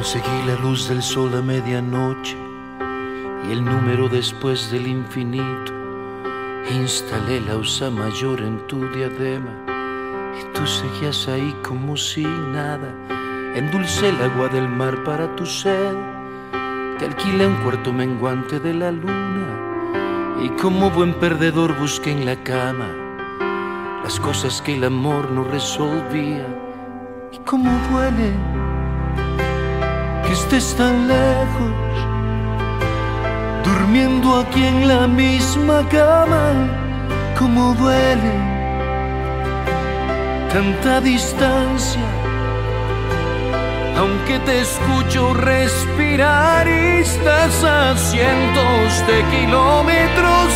Seguí la luz del sol a medianoche y el número después del infinito. Instalé la usa mayor en tu diadema y tú seguías ahí como si nada. Endulcé el agua del mar para tu sed. Te alquilé un cuarto menguante de la luna y como buen perdedor busqué en la cama las cosas que el amor no resolvía. Y cómo duele que tan lejos, durmiendo aquí en la misma cama, cómo duele tanta distancia. Aunque te escucho respirar y estás a cientos de kilómetros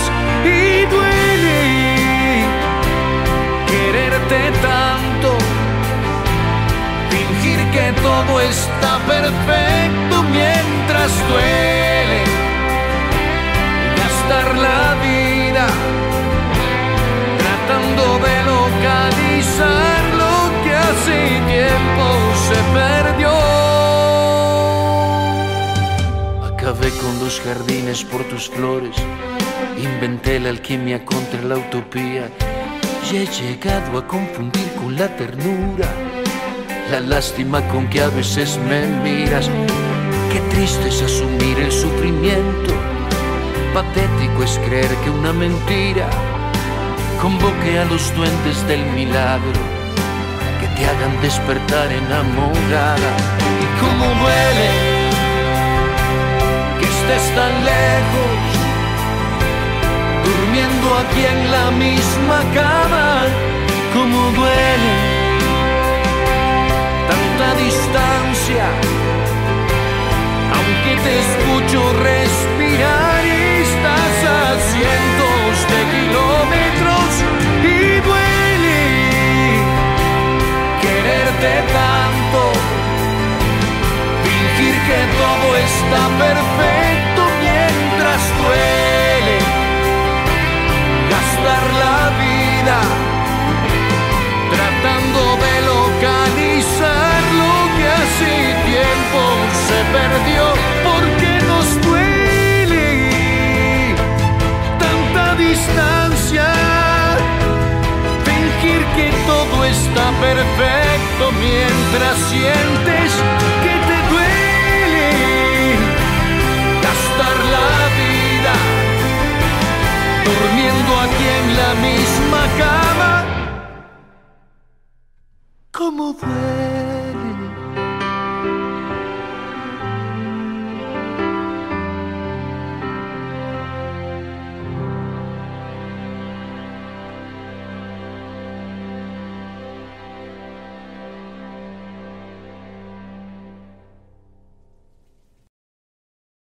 todo está perfecto mientras duele gastar la vida tratando de localizar lo que hace tiempo se perdió. Acabé con los jardines por tus flores, inventé la alquimia contra la utopía y he llegado a confundir con la ternura la lástima con que a veces me miras. Qué triste es asumir el sufrimiento. Patético es creer que una mentira convoque a los duendes del milagro que te hagan despertar enamorada. Y cómo duele que estés tan lejos, durmiendo aquí en la misma cama. Quererte tanto, fingir que todo está perfecto mientras duele. Gastar la vida tratando de localizar lo que hace tiempo se perdió mientras sientes que te duele gastar la vida durmiendo aquí en la misma cama ¿Cómo duele?